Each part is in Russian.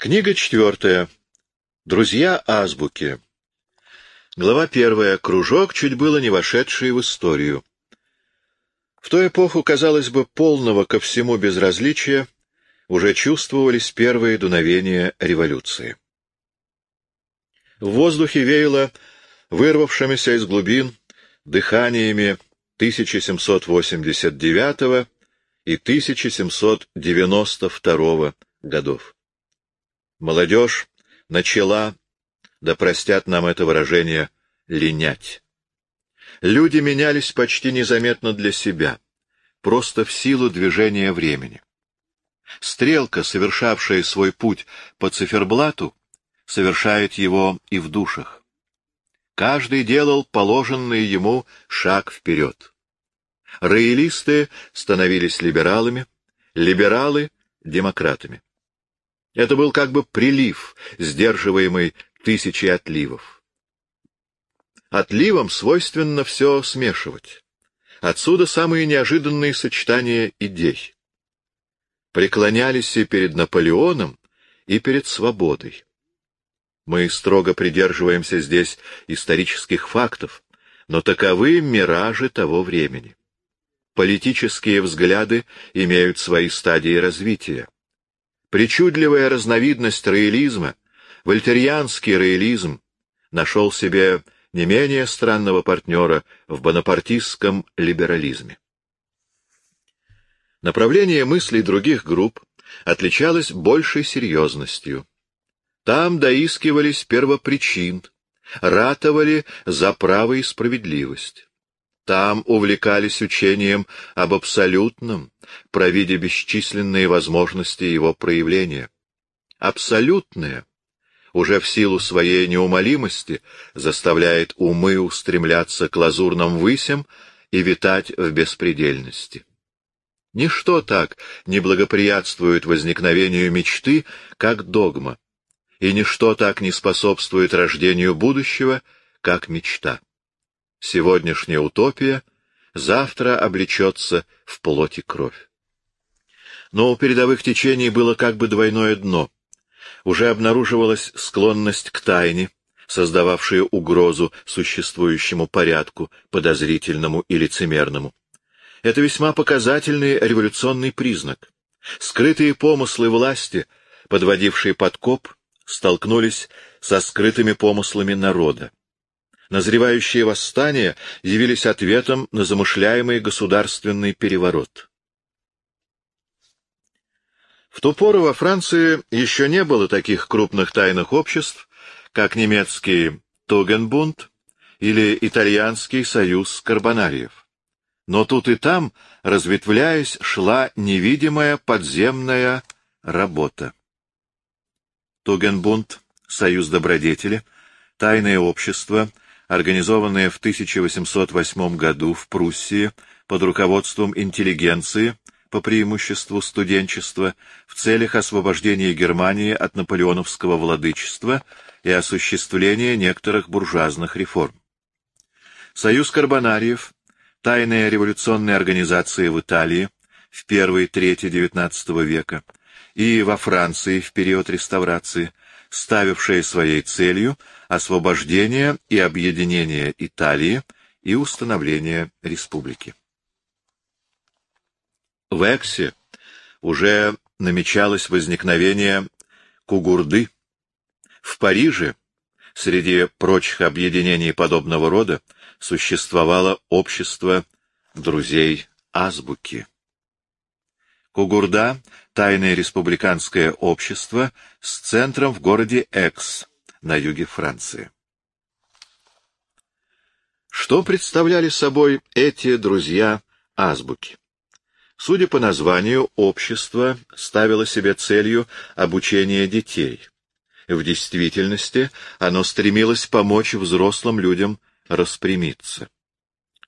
Книга четвертая. Друзья азбуки. Глава первая. Кружок, чуть было не вошедший в историю. В ту эпоху, казалось бы, полного ко всему безразличия, уже чувствовались первые дуновения революции. В воздухе веяло вырвавшимися из глубин дыханиями 1789 и 1792 годов. Молодежь начала, да простят нам это выражение, линять. Люди менялись почти незаметно для себя, просто в силу движения времени. Стрелка, совершавшая свой путь по циферблату, совершает его и в душах. Каждый делал положенный ему шаг вперед. Роялисты становились либералами, либералы — демократами. Это был как бы прилив, сдерживаемый тысячей отливов. Отливам свойственно все смешивать. Отсюда самые неожиданные сочетания идей. Преклонялись и перед Наполеоном, и перед свободой. Мы строго придерживаемся здесь исторических фактов, но таковы миражи того времени. Политические взгляды имеют свои стадии развития. Причудливая разновидность роялизма, вольтерианский роялизм, нашел себе не менее странного партнера в бонапартистском либерализме. Направление мыслей других групп отличалось большей серьезностью. Там доискивались первопричин, ратовали за право и справедливость. Там увлекались учением об абсолютном, провидя бесчисленные возможности его проявления. Абсолютное, уже в силу своей неумолимости, заставляет умы устремляться к лазурным высям и витать в беспредельности. Ничто так не благоприятствует возникновению мечты, как догма, и ничто так не способствует рождению будущего, как мечта. Сегодняшняя утопия завтра облечется в плоть и кровь. Но у передовых течений было как бы двойное дно. Уже обнаруживалась склонность к тайне, создававшая угрозу существующему порядку, подозрительному и лицемерному. Это весьма показательный революционный признак. Скрытые помыслы власти, подводившие подкоп, столкнулись со скрытыми помыслами народа назревающие восстания явились ответом на замышляемый государственный переворот. В ту пору во Франции еще не было таких крупных тайных обществ, как немецкий Тугенбунд или итальянский союз карбонариев. Но тут и там, разветвляясь, шла невидимая подземная работа. Тугенбунд, союз добродетели, тайное общество — организованная в 1808 году в Пруссии под руководством интеллигенции, по преимуществу студенчества, в целях освобождения Германии от наполеоновского владычества и осуществления некоторых буржуазных реформ. Союз карбонариев, тайная революционная организация в Италии в первой трети XIX века и во Франции в период реставрации, ставившая своей целью освобождение и объединение Италии и установление республики. В Эксе уже намечалось возникновение Кугурды. В Париже, среди прочих объединений подобного рода, существовало общество друзей азбуки. Кугурда — тайное республиканское общество с центром в городе Экс, на юге Франции. Что представляли собой эти друзья азбуки? Судя по названию, общество ставило себе целью обучение детей. В действительности оно стремилось помочь взрослым людям распрямиться.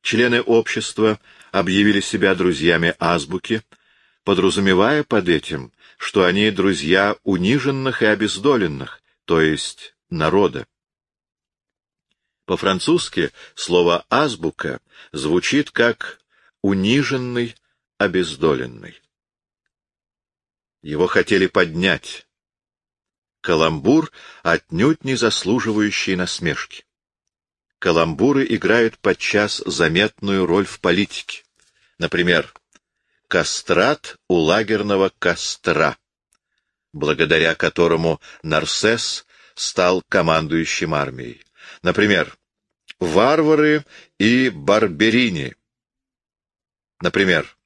Члены общества объявили себя друзьями азбуки, подразумевая под этим, что они друзья униженных и обездоленных, то есть народа. По-французски слово «азбука» звучит как «униженный, обездоленный». Его хотели поднять. Каламбур, отнюдь не заслуживающий насмешки. Каламбуры играют подчас заметную роль в политике. Например, «кастрат у лагерного костра», благодаря которому Нарсес стал командующим армией. Например, «варвары и барберини». Например,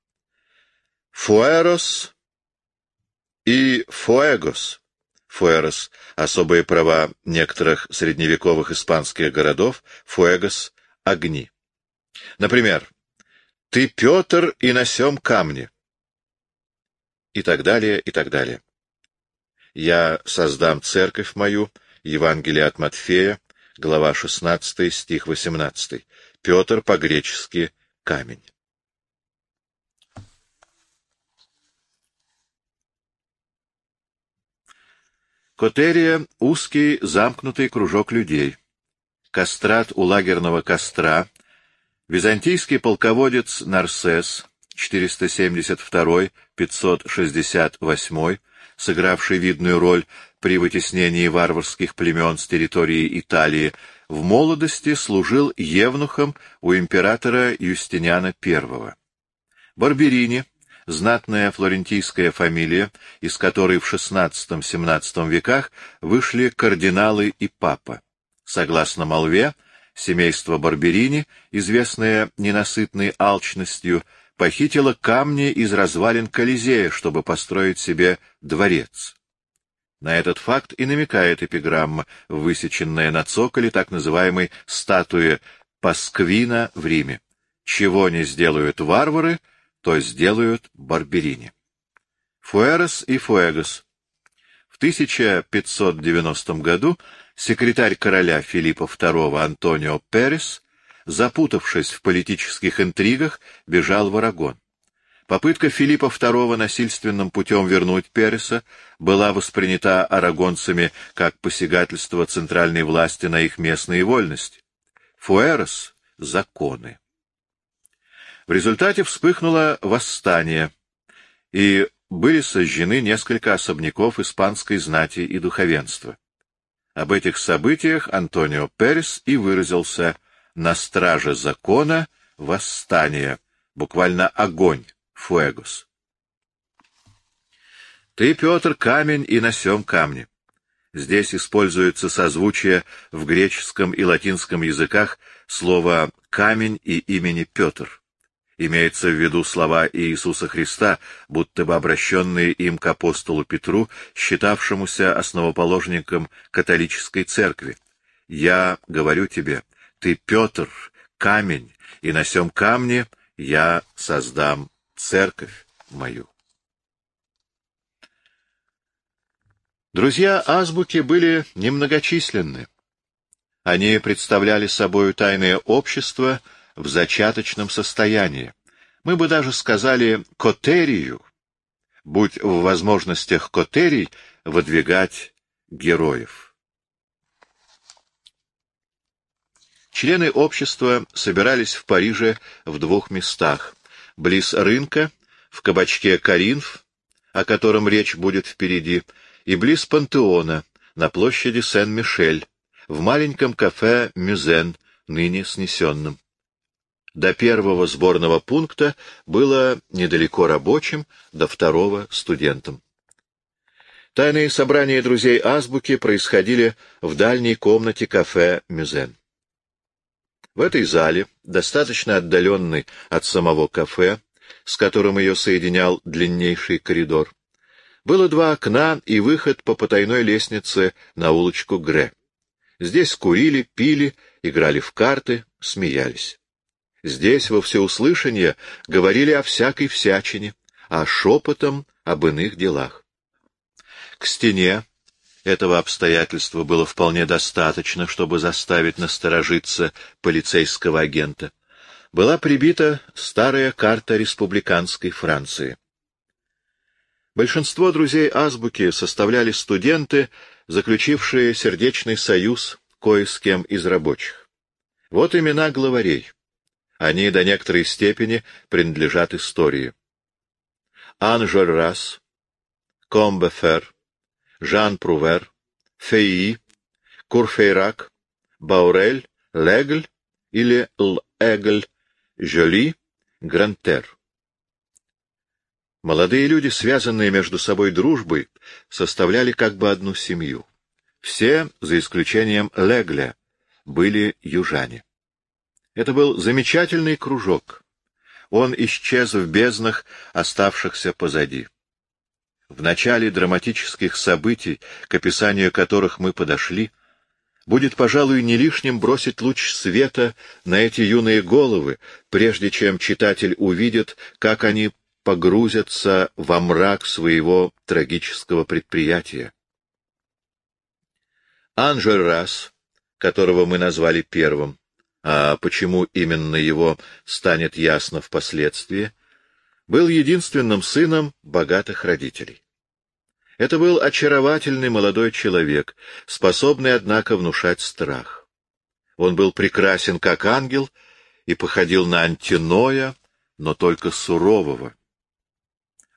«фуэрос и фуэгос». Фуэрос — особые права некоторых средневековых испанских городов, фуэгос — огни. Например, «Ты, Петр, и носем камни». И так далее, и так далее. «Я создам церковь мою», Евангелие от Матфея, глава 16, стих 18. Петр по-гречески «камень». Котерия — узкий замкнутый кружок людей. Кастрат у лагерного костра. Византийский полководец Нарсес, 472-568, сыгравший видную роль при вытеснении варварских племен с территории Италии, в молодости служил евнухом у императора Юстиниана I. Барберини — знатная флорентийская фамилия, из которой в XVI-XVII веках вышли кардиналы и папа. Согласно молве, семейство Барберини, известное ненасытной алчностью, похитило камни из развалин Колизея, чтобы построить себе дворец. На этот факт и намекает эпиграмма, высеченная на цоколе так называемой статуи Пасквина в Риме. «Чего не сделают варвары, то сделают Барберини. Фуэрос и Фуэгос. В 1590 году секретарь короля Филиппа II Антонио Перес, запутавшись в политических интригах, бежал в Арагон. Попытка Филиппа II насильственным путем вернуть Переса была воспринята арагонцами как посягательство центральной власти на их местные вольности. Фуэрос — законы. В результате вспыхнуло восстание, и были сожжены несколько особняков испанской знати и духовенства. Об этих событиях Антонио Перес и выразился «на страже закона восстание», буквально огонь, фуэгос. Ты, Петр, камень и носем камни. Здесь используется созвучие в греческом и латинском языках слова «камень» и имени Петр. Имеется в виду слова Иисуса Христа, будто бы обращенные им к апостолу Петру, считавшемуся основоположником католической церкви. «Я говорю тебе, ты, Петр, камень, и на сем камне я создам церковь мою». Друзья азбуки были немногочисленны. Они представляли собою тайное общество — в зачаточном состоянии. Мы бы даже сказали котерию, будь в возможностях котерий выдвигать героев. Члены общества собирались в Париже в двух местах. Близ рынка, в кабачке «Каринф», о котором речь будет впереди, и близ Пантеона, на площади Сен-Мишель, в маленьком кафе «Мюзен», ныне снесенном. До первого сборного пункта было недалеко рабочим, до второго — студентам. Тайные собрания друзей азбуки происходили в дальней комнате кафе «Мюзен». В этой зале, достаточно отдаленной от самого кафе, с которым ее соединял длиннейший коридор, было два окна и выход по потайной лестнице на улочку Гре. Здесь курили, пили, играли в карты, смеялись. Здесь во всеуслышание говорили о всякой всячине, а шепотом об иных делах. К стене этого обстоятельства было вполне достаточно, чтобы заставить насторожиться полицейского агента. Была прибита старая карта республиканской Франции. Большинство друзей азбуки составляли студенты, заключившие сердечный союз кое с кем из рабочих. Вот имена главарей. Они до некоторой степени принадлежат истории. Ан Жоррас, Комбефер, Жан Прувер, Феи, Курфейрак, Баурель, Легль или Л-Эгль, Жоли, Грантер. Молодые люди, связанные между собой дружбой, составляли как бы одну семью. Все, за исключением Легля, были южане. Это был замечательный кружок. Он исчез в безднах, оставшихся позади. В начале драматических событий, к описанию которых мы подошли, будет, пожалуй, не лишним бросить луч света на эти юные головы, прежде чем читатель увидит, как они погрузятся во мрак своего трагического предприятия. Анжель Расс, которого мы назвали первым, а почему именно его станет ясно впоследствии, был единственным сыном богатых родителей. Это был очаровательный молодой человек, способный, однако, внушать страх. Он был прекрасен как ангел и походил на антиноя, но только сурового.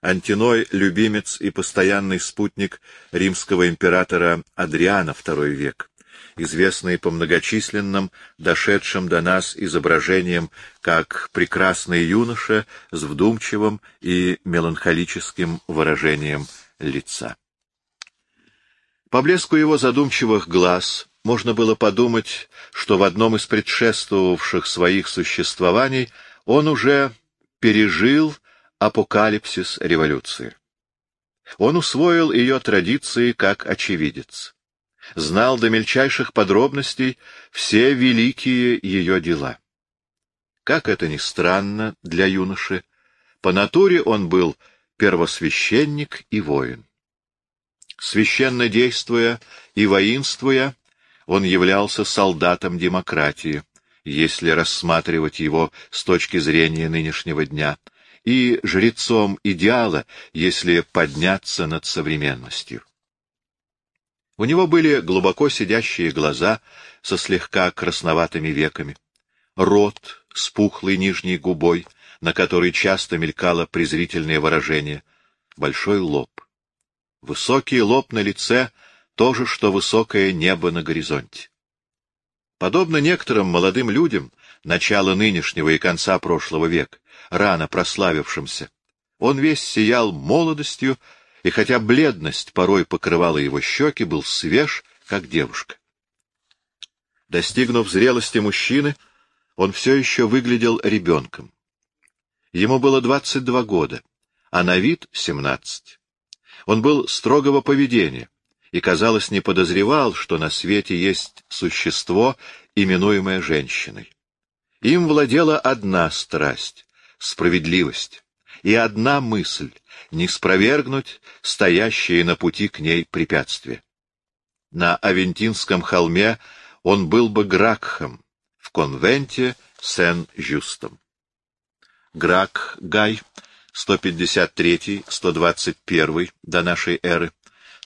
Антиной — любимец и постоянный спутник римского императора Адриана II век, известный по многочисленным, дошедшим до нас изображениям, как прекрасный юноша с вдумчивым и меланхолическим выражением лица. По блеску его задумчивых глаз можно было подумать, что в одном из предшествовавших своих существований он уже пережил апокалипсис революции. Он усвоил ее традиции как очевидец. Знал до мельчайших подробностей все великие ее дела. Как это ни странно для юноши, по натуре он был первосвященник и воин. Священно действуя и воинствуя, он являлся солдатом демократии, если рассматривать его с точки зрения нынешнего дня, и жрецом идеала, если подняться над современностью. У него были глубоко сидящие глаза со слегка красноватыми веками, рот с пухлой нижней губой, на которой часто мелькало презрительное выражение, большой лоб. Высокий лоб на лице — то же, что высокое небо на горизонте. Подобно некоторым молодым людям начала нынешнего и конца прошлого века, рано прославившимся, он весь сиял молодостью, и хотя бледность порой покрывала его щеки, был свеж, как девушка. Достигнув зрелости мужчины, он все еще выглядел ребенком. Ему было двадцать два года, а на вид — семнадцать. Он был строгого поведения и, казалось, не подозревал, что на свете есть существо, именуемое женщиной. Им владела одна страсть — справедливость, и одна мысль — не спровергнуть стоящие на пути к ней препятствия. На Авентинском холме он был бы Гракхом, в конвенте Сен-Жюстом. Грак Гай 153-121 до нашей эры,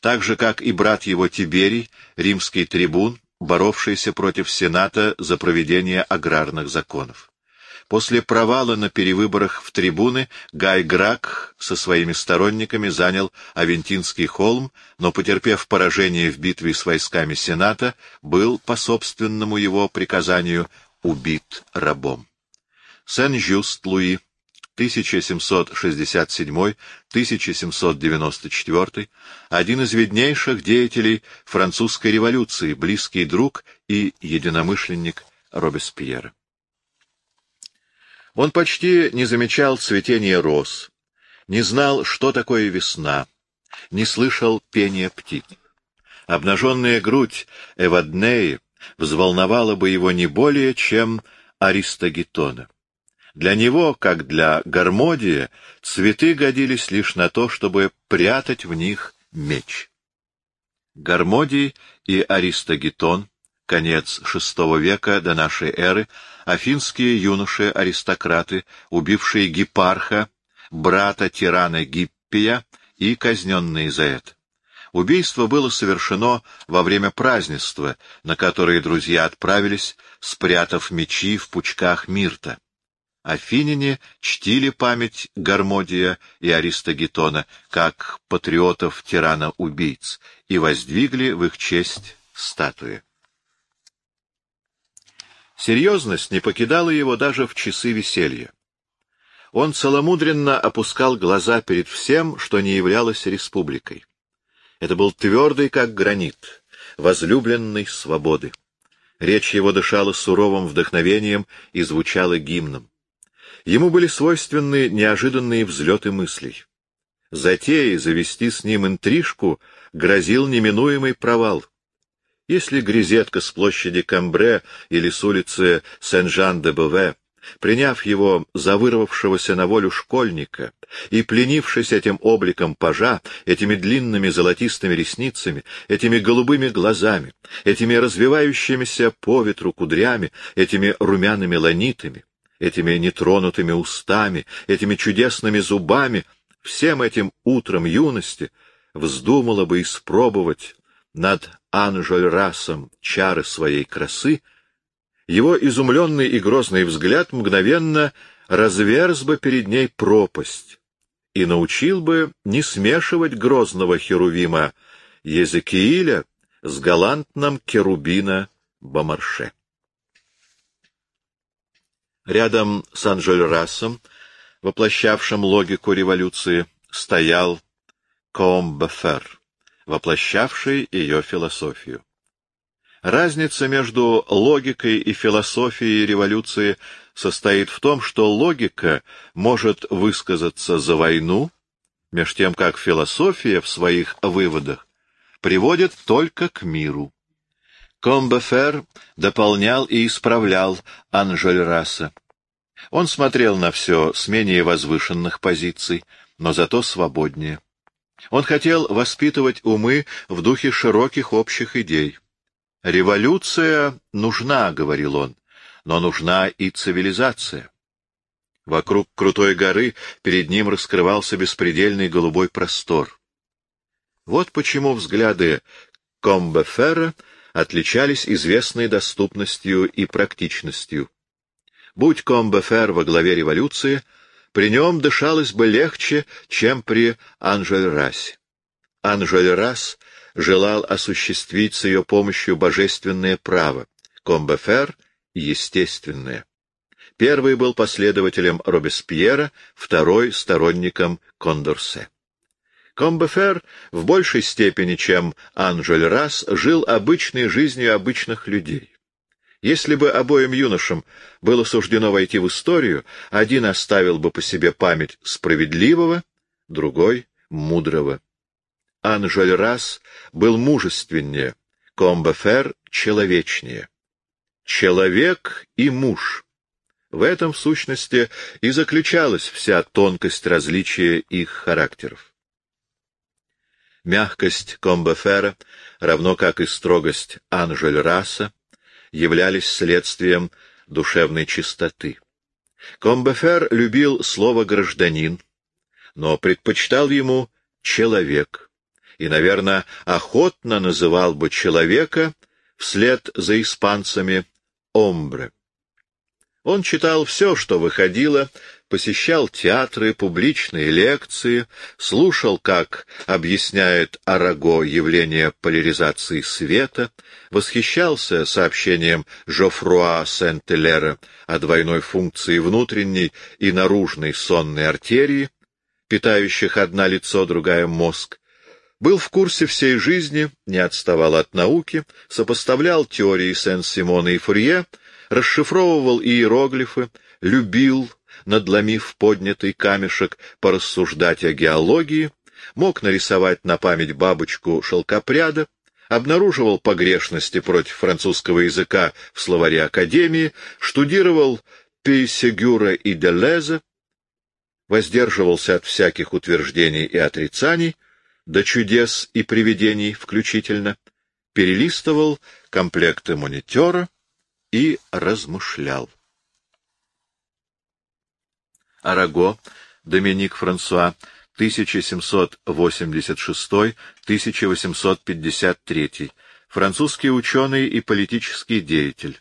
так же, как и брат его Тиберий, римский трибун, боровшийся против Сената за проведение аграрных законов. После провала на перевыборах в трибуны Гай Грак со своими сторонниками занял Авентинский холм, но, потерпев поражение в битве с войсками Сената, был, по собственному его приказанию, убит рабом. Сен-Жюст Луи 1767-1794, один из виднейших деятелей французской революции, близкий друг и единомышленник Робеспьера. Он почти не замечал цветения роз, не знал, что такое весна, не слышал пения птиц. Обнаженная грудь Эваднеи взволновала бы его не более, чем Аристогетона. Для него, как для Гармодия, цветы годились лишь на то, чтобы прятать в них меч. Гармодий и Аристогетон, конец VI века до нашей эры, афинские юноши-аристократы, убившие Гипарха, брата тирана Гиппия и казненные за это. Убийство было совершено во время празднества, на которое друзья отправились, спрятав мечи в пучках мирта. Афиняне чтили память Гармодия и Аристогетона как патриотов-тирана-убийц и воздвигли в их честь статуи. Серьезность не покидала его даже в часы веселья. Он целомудренно опускал глаза перед всем, что не являлось республикой. Это был твердый, как гранит, возлюбленный свободы. Речь его дышала суровым вдохновением и звучала гимном. Ему были свойственны неожиданные взлеты мыслей. Затея завести с ним интрижку грозил неминуемый провал. Если грезетка с площади Камбре или с улицы Сен-Жан-де-Бове, приняв его за вырвавшегося на волю школьника и пленившись этим обликом пажа, этими длинными золотистыми ресницами, этими голубыми глазами, этими развивающимися по ветру кудрями, этими румяными ланитами, этими нетронутыми устами, этими чудесными зубами, всем этим утром юности вздумала бы испробовать над Анжель-Расом чары своей красы, его изумленный и грозный взгляд мгновенно разверз бы перед ней пропасть и научил бы не смешивать грозного херувима Езекииля с галантным керубина Бомарше. Рядом с Анжель-Расом, воплощавшим логику революции, стоял Комбефер воплощавший ее философию. Разница между логикой и философией революции состоит в том, что логика может высказаться за войну, меж тем как философия в своих выводах приводит только к миру. Комбефер дополнял и исправлял Анжельраса. Он смотрел на все с менее возвышенных позиций, но зато свободнее. Он хотел воспитывать умы в духе широких общих идей. «Революция нужна», — говорил он, — «но нужна и цивилизация». Вокруг крутой горы перед ним раскрывался беспредельный голубой простор. Вот почему взгляды Комбефера отличались известной доступностью и практичностью. Будь Комбефер во главе революции — при нем дышалось бы легче, чем при Анжель-Расе. Анжель-Рас желал осуществить с ее помощью божественное право, Комбефер — естественное. Первый был последователем Робеспьера, второй — сторонником Кондорсе. Комбефер в большей степени, чем Анжель Рас, жил обычной жизнью обычных людей. Если бы обоим юношам было суждено войти в историю, один оставил бы по себе память справедливого, другой — мудрого. Анжель Рас был мужественнее, Комбефер — человечнее. Человек и муж. В этом, в сущности, и заключалась вся тонкость различия их характеров. Мягкость Комбефера, равно как и строгость Анжель Раса, являлись следствием душевной чистоты. Комбефер любил слово «гражданин», но предпочитал ему «человек» и, наверное, охотно называл бы человека вслед за испанцами «омбре». Он читал все, что выходило посещал театры, публичные лекции, слушал, как объясняет Араго явление поляризации света, восхищался сообщением Жофруа Сент-Элера о двойной функции внутренней и наружной сонной артерии, питающих одна лицо, другая мозг, был в курсе всей жизни, не отставал от науки, сопоставлял теории Сен-Симона и Фурье, расшифровывал иероглифы, любил, надломив поднятый камешек, порассуждать о геологии, мог нарисовать на память бабочку шелкопряда, обнаруживал погрешности против французского языка в словаре Академии, штудировал Пейсегюра и Делеза, воздерживался от всяких утверждений и отрицаний, до чудес и привидений включительно, перелистывал комплекты монитора и размышлял. Араго, Доминик Франсуа, 1786-1853, французский ученый и политический деятель.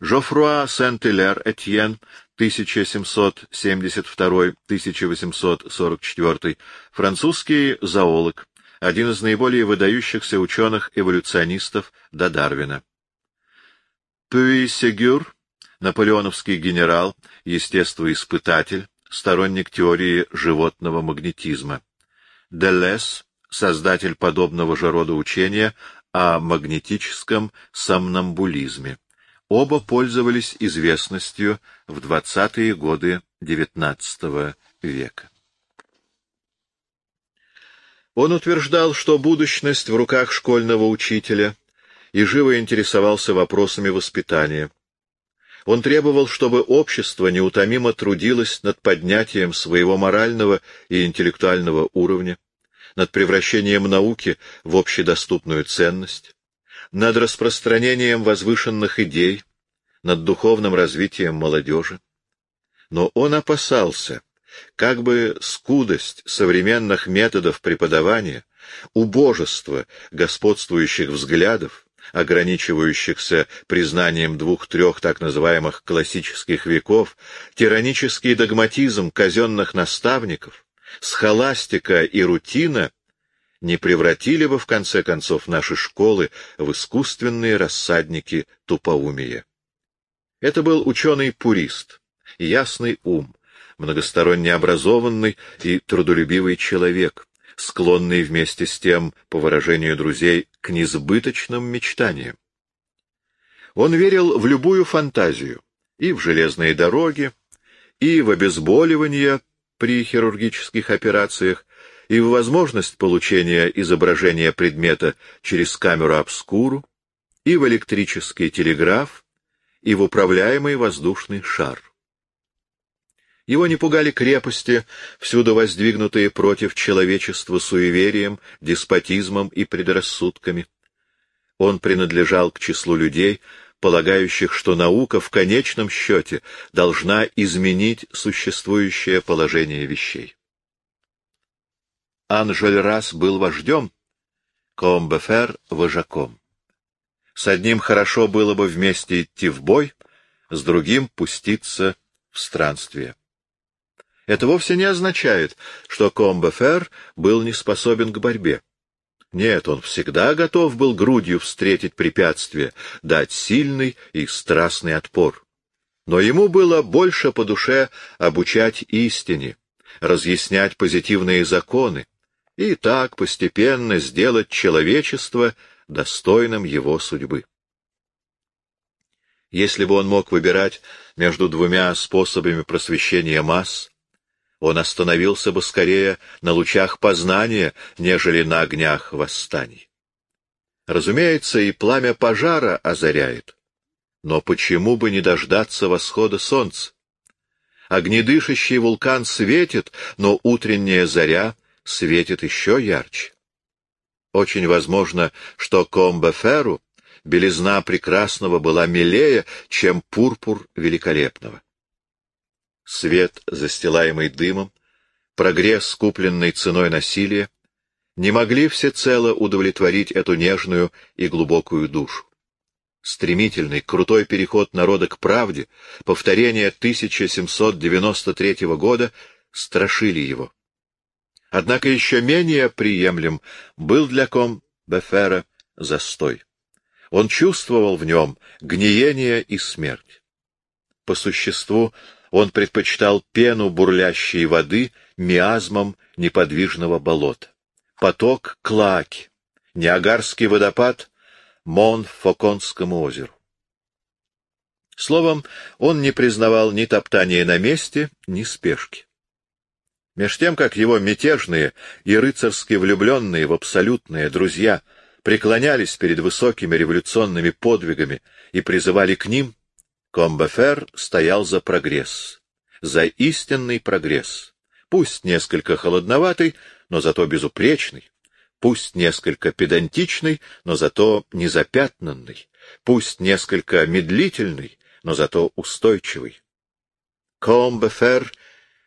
Жофруа Сент-Илер Этьен, 1772-1844, французский зоолог, один из наиболее выдающихся ученых-эволюционистов до Дарвина. Пюи Сегюр, наполеоновский генерал, естествоиспытатель, сторонник теории животного магнетизма. Делес, создатель подобного же рода учения о магнетическом сомнамбулизме. Оба пользовались известностью в 20-е годы XIX века. Он утверждал, что будущность в руках школьного учителя и живо интересовался вопросами воспитания. Он требовал, чтобы общество неутомимо трудилось над поднятием своего морального и интеллектуального уровня, над превращением науки в общедоступную ценность, над распространением возвышенных идей, над духовным развитием молодежи. Но он опасался, как бы скудость современных методов преподавания, убожество господствующих взглядов, ограничивающихся признанием двух-трех так называемых классических веков, тиранический догматизм казенных наставников, схоластика и рутина не превратили бы, в конце концов, наши школы в искусственные рассадники тупоумия. Это был ученый-пурист, ясный ум, многосторонне образованный и трудолюбивый человек, склонный вместе с тем, по выражению друзей, к несбыточным мечтаниям. Он верил в любую фантазию, и в железные дороги, и в обезболивание при хирургических операциях, и в возможность получения изображения предмета через камеру обскуру, и в электрический телеграф, и в управляемый воздушный шар. Его не пугали крепости, всюду воздвигнутые против человечества суеверием, деспотизмом и предрассудками. Он принадлежал к числу людей, полагающих, что наука в конечном счете должна изменить существующее положение вещей. Анжель-Рас был вождем, Комбефер — вожаком. С одним хорошо было бы вместе идти в бой, с другим — пуститься в странствие. Это вовсе не означает, что Комбефер был не способен к борьбе. Нет, он всегда готов был грудью встретить препятствие, дать сильный и страстный отпор. Но ему было больше по душе обучать истине, разъяснять позитивные законы, и так постепенно сделать человечество достойным его судьбы. Если бы он мог выбирать между двумя способами просвещения масс, он остановился бы скорее на лучах познания, нежели на огнях восстаний. Разумеется, и пламя пожара озаряет. Но почему бы не дождаться восхода солнца? Огнедышащий вулкан светит, но утренняя заря светит еще ярче. Очень возможно, что Комбеферу белизна прекрасного была милее, чем пурпур великолепного. Свет, застилаемый дымом, прогресс, купленный ценой насилия, не могли всецело удовлетворить эту нежную и глубокую душу. Стремительный, крутой переход народа к правде, повторение 1793 года страшили его. Однако еще менее приемлем был для Комбефера застой. Он чувствовал в нем гниение и смерть. По существу он предпочитал пену бурлящей воды миазмом неподвижного болота. Поток — Клааки, Ниагарский водопад — Монфоконскому озеру. Словом, он не признавал ни топтания на месте, ни спешки. Меж тем, как его мятежные и рыцарски влюбленные в абсолютные друзья преклонялись перед высокими революционными подвигами и призывали к ним, Комбефер стоял за прогресс, за истинный прогресс, пусть несколько холодноватый, но зато безупречный, пусть несколько педантичный, но зато незапятнанный, пусть несколько медлительный, но зато устойчивый. Комбефер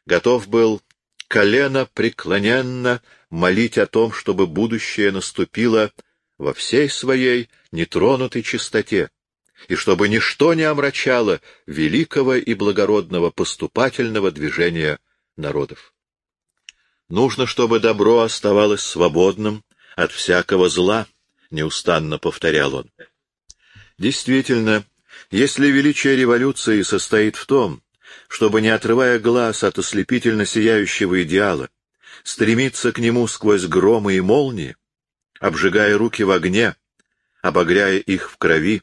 готов был колено преклоненно молить о том, чтобы будущее наступило во всей своей нетронутой чистоте, и чтобы ничто не омрачало великого и благородного поступательного движения народов. Нужно, чтобы добро оставалось свободным от всякого зла, — неустанно повторял он. Действительно, если величие революции состоит в том, чтобы, не отрывая глаз от ослепительно сияющего идеала, стремиться к нему сквозь громы и молнии, обжигая руки в огне, обогряя их в крови,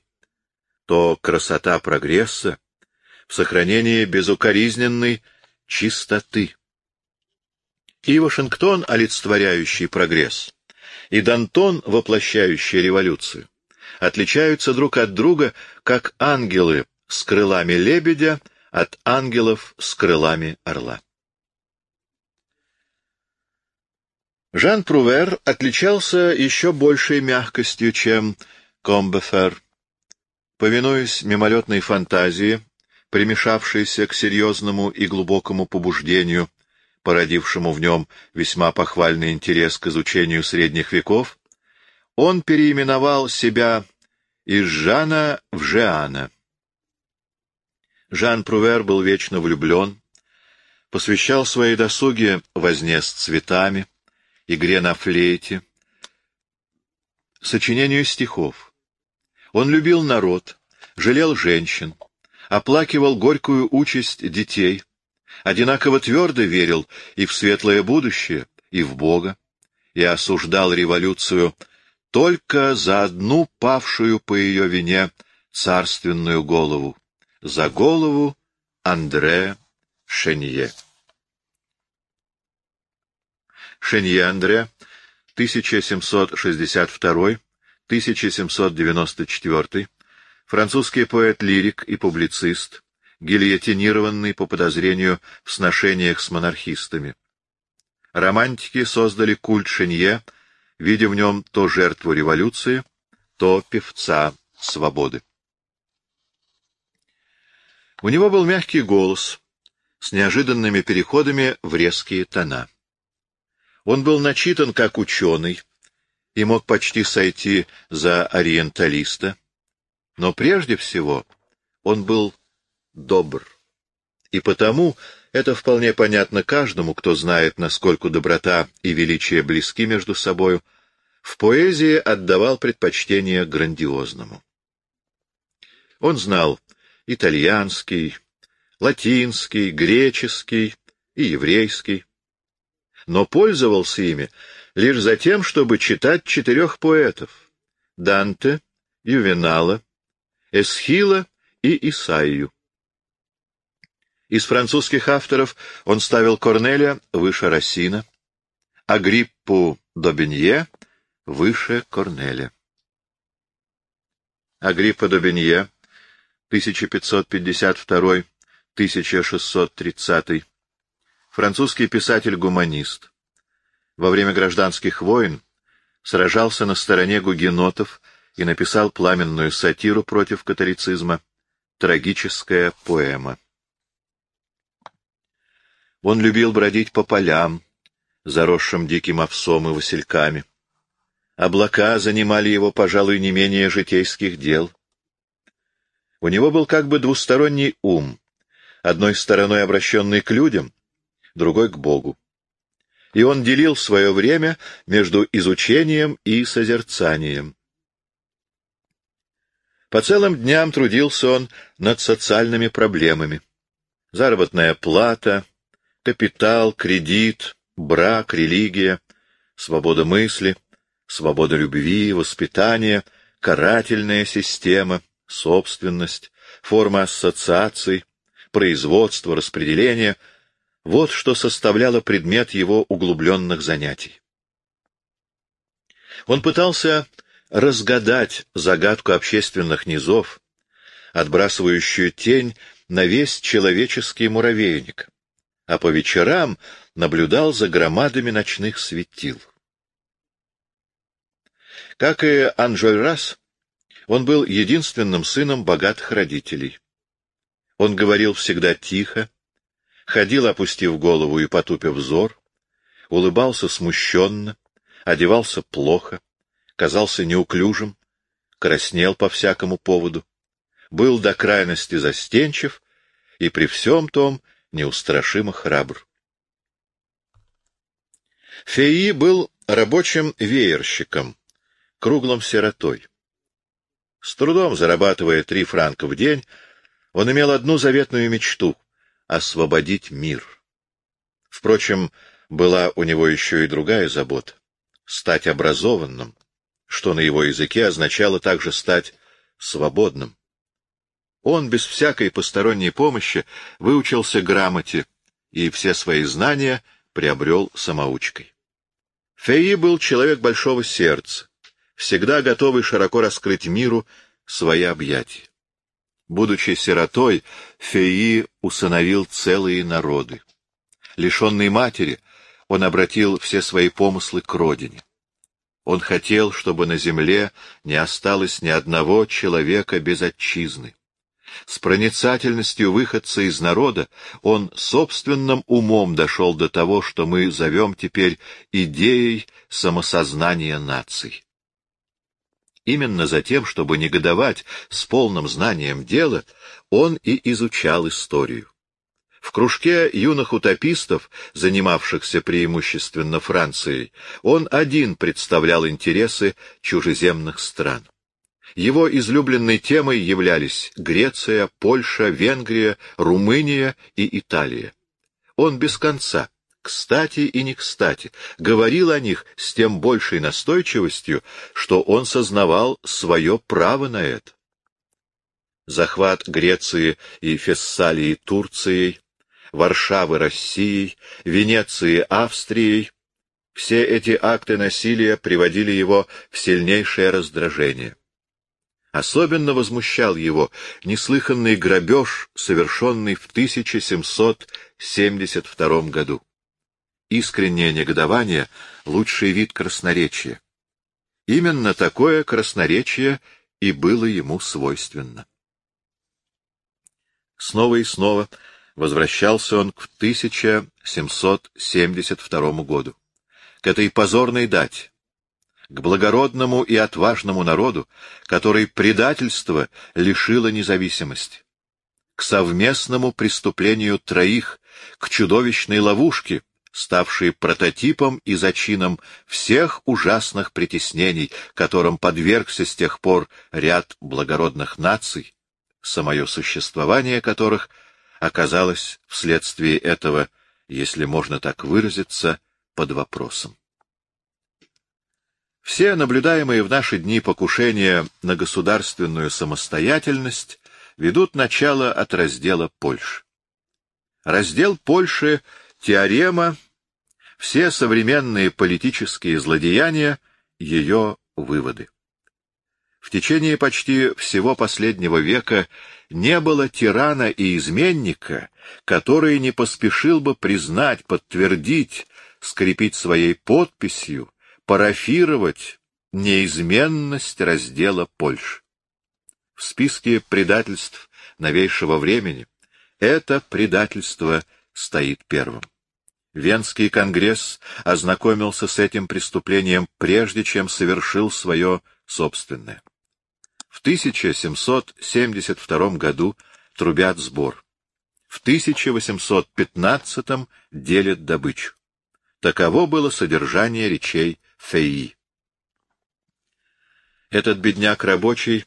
то красота прогресса в сохранении безукоризненной чистоты. И Вашингтон, олицетворяющий прогресс, и Дантон, воплощающий революцию, отличаются друг от друга, как ангелы с крылами лебедя от ангелов с крылами орла. Жан Прувер отличался еще большей мягкостью, чем Комбефер. Повинуясь мимолетной фантазии, примешавшейся к серьезному и глубокому побуждению, породившему в нем весьма похвальный интерес к изучению средних веков, он переименовал себя из Жана в Жеана. Жан Прувер был вечно влюблен, посвящал свои досуги возне с цветами, игре на флейте, сочинению стихов. Он любил народ, жалел женщин, оплакивал горькую участь детей, одинаково твердо верил и в светлое будущее, и в Бога, и осуждал революцию только за одну павшую по ее вине царственную голову, за голову Андре Шенье. Шенье Андре, 1762-1794, французский поэт-лирик и публицист, гильотинированный по подозрению в сношениях с монархистами. Романтики создали культ Шенье, видя в нем то жертву революции, то певца свободы. У него был мягкий голос с неожиданными переходами в резкие тона. Он был начитан как ученый и мог почти сойти за ориенталиста, но прежде всего он был добр. И потому это вполне понятно каждому, кто знает, насколько доброта и величие близки между собою, в поэзии отдавал предпочтение грандиозному. Он знал итальянский, латинский, греческий и еврейский, но пользовался ими лишь за тем, чтобы читать четырех поэтов — Данте, Ювенала, Эсхила и Исаию. Из французских авторов он ставил Корнеля выше Рассина, Агриппу Добенье выше Корнеля. Агриппа Добенье, 1552-1630, французский писатель-гуманист. Во время гражданских войн сражался на стороне гугенотов и написал пламенную сатиру против католицизма «Трагическая поэма». Он любил бродить по полям, заросшим диким овсом и васильками. Облака занимали его, пожалуй, не менее житейских дел. У него был как бы двусторонний ум, одной стороной обращенный к людям, другой — к Богу. И он делил свое время между изучением и созерцанием. По целым дням трудился он над социальными проблемами. Заработная плата, капитал, кредит, брак, религия, свобода мысли, свобода любви, воспитание, карательная система, собственность, форма ассоциаций, производство, распределение — вот что составляло предмет его углубленных занятий. Он пытался разгадать загадку общественных низов, отбрасывающую тень на весь человеческий муравейник, а по вечерам наблюдал за громадами ночных светил. Как и Анжольрас, он был единственным сыном богатых родителей. Он говорил всегда тихо, ходил, опустив голову и потупив взор, улыбался смущенно, одевался плохо, казался неуклюжим, краснел по всякому поводу, был до крайности застенчив и при всем том неустрашимо храбр. Феи был рабочим веерщиком, круглым сиротой. С трудом зарабатывая три франка в день, он имел одну заветную мечту — освободить мир. Впрочем, была у него еще и другая забота — стать образованным, что на его языке означало также стать свободным. Он без всякой посторонней помощи выучился грамоте и все свои знания приобрел самоучкой. Феи был человек большого сердца, всегда готовый широко раскрыть миру свои объятия. Будучи сиротой, Феи усыновил целые народы. Лишенный матери, он обратил все свои помыслы к родине. Он хотел, чтобы на земле не осталось ни одного человека без отчизны. С проницательностью выходца из народа он собственным умом дошел до того, что мы зовем теперь идеей самосознания наций. Именно за тем, чтобы негодовать с полным знанием дела, он и изучал историю. В кружке юных утопистов, занимавшихся преимущественно Францией, он один представлял интересы чужеземных стран. Его излюбленной темой являлись Греция, Польша, Венгрия, Румыния и Италия. Он без конца кстати и не кстати, говорил о них с тем большей настойчивостью, что он сознавал свое право на это. Захват Греции и Фессалии Турцией, Варшавы Россией, Венеции Австрией — все эти акты насилия приводили его в сильнейшее раздражение. Особенно возмущал его неслыханный грабеж, совершенный в 1772 году искреннее негодование — лучший вид красноречия. Именно такое красноречие и было ему свойственно. Снова и снова возвращался он к 1772 году, к этой позорной дате, к благородному и отважному народу, который предательство лишило независимости, к совместному преступлению троих, к чудовищной ловушке, ставшие прототипом и зачином всех ужасных притеснений, которым подвергся с тех пор ряд благородных наций, самое существование которых оказалось вследствие этого, если можно так выразиться, под вопросом. Все наблюдаемые в наши дни покушения на государственную самостоятельность ведут начало от раздела Польши. Раздел Польши Теорема, все современные политические злодеяния — ее выводы. В течение почти всего последнего века не было тирана и изменника, который не поспешил бы признать, подтвердить, скрепить своей подписью, парафировать неизменность раздела Польши. В списке предательств новейшего времени это предательство стоит первым. Венский конгресс ознакомился с этим преступлением прежде, чем совершил свое собственное. В 1772 году трубят сбор. В 1815 делят добычу. Таково было содержание речей Феи. Этот бедняк рабочий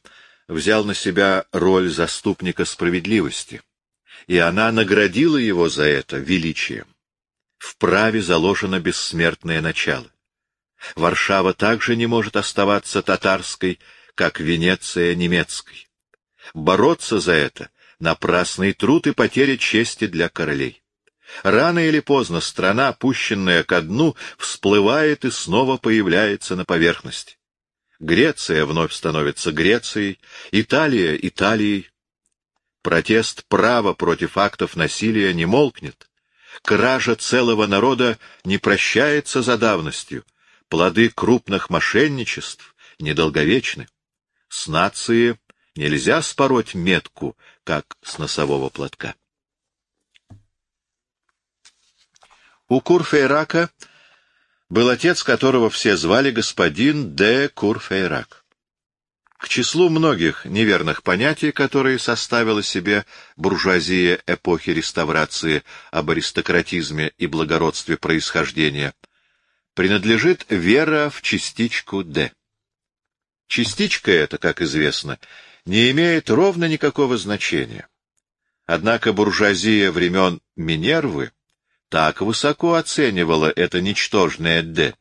взял на себя роль заступника справедливости, и она наградила его за это величием в праве заложено бессмертное начало. Варшава также не может оставаться татарской, как Венеция немецкой. Бороться за это — напрасный труд и потеря чести для королей. Рано или поздно страна, опущенная ко дну, всплывает и снова появляется на поверхности. Греция вновь становится Грецией, Италия — Италией. Протест права против актов насилия не молкнет. Кража целого народа не прощается за давностью. Плоды крупных мошенничеств недолговечны. С нации нельзя спороть метку, как с носового платка. У Курфейрака был отец, которого все звали господин де Курфейрак. К числу многих неверных понятий, которые составила себе буржуазия эпохи реставрации об аристократизме и благородстве происхождения, принадлежит вера в частичку «Д». Частичка эта, как известно, не имеет ровно никакого значения. Однако буржуазия времен Минервы так высоко оценивала это ничтожное «Д»,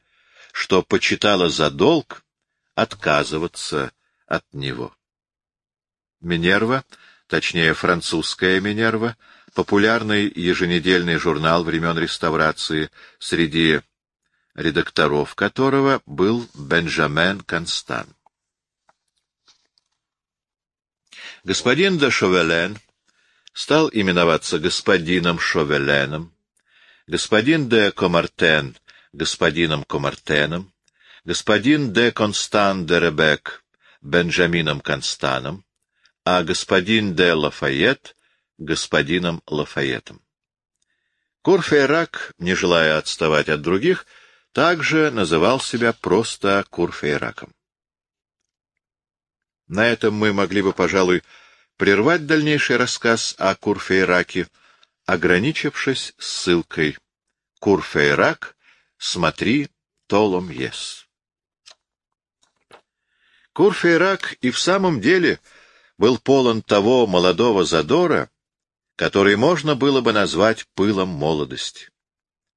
что почитала за долг отказываться от него. Минерва, точнее французская Минерва, популярный еженедельный журнал времен реставрации, среди редакторов которого был Бенджамен Констан. Господин де Шовелен стал именоваться господином Шовеленом, господин де Комартен — господином Комартеном, господин де Констан де Ребек — Бенджамином Констаном, а господин де Лафайет — господином Лафаетом. Курфейрак, не желая отставать от других, также называл себя просто Курфейраком. На этом мы могли бы, пожалуй, прервать дальнейший рассказ о Курфейраке, ограничившись ссылкой «Курфейрак, смотри Толом Ес». Курфейрак и в самом деле был полон того молодого задора, который можно было бы назвать пылом молодости.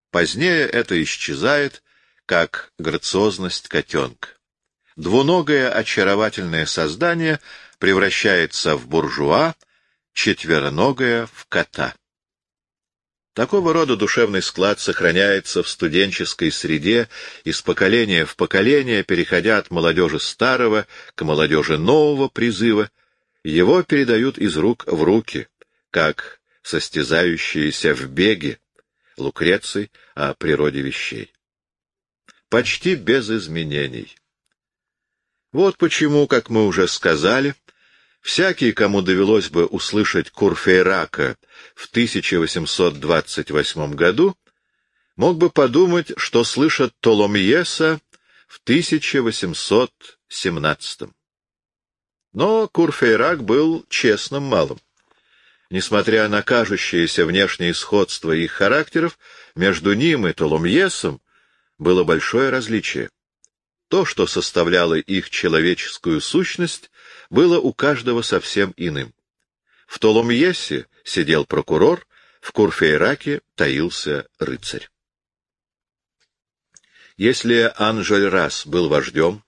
Позднее это исчезает, как грациозность котенка. Двуногое очаровательное создание превращается в буржуа, четвероногое — в кота. Такого рода душевный склад сохраняется в студенческой среде из поколения в поколение, переходя от молодежи старого к молодежи нового призыва. Его передают из рук в руки, как состязающиеся в беге, Лукреций о природе вещей. Почти без изменений. Вот почему, как мы уже сказали, Всякий, кому довелось бы услышать Курфейрака в 1828 году, мог бы подумать, что слышат Толомьеса в 1817. Но Курфейрак был честным малым. Несмотря на кажущееся внешнее сходство их характеров, между ним и Толомьесом было большое различие. То, что составляло их человеческую сущность, было у каждого совсем иным. В Толомьесе сидел прокурор, в Курфейраке таился рыцарь. Если Анжель Рас был вождем,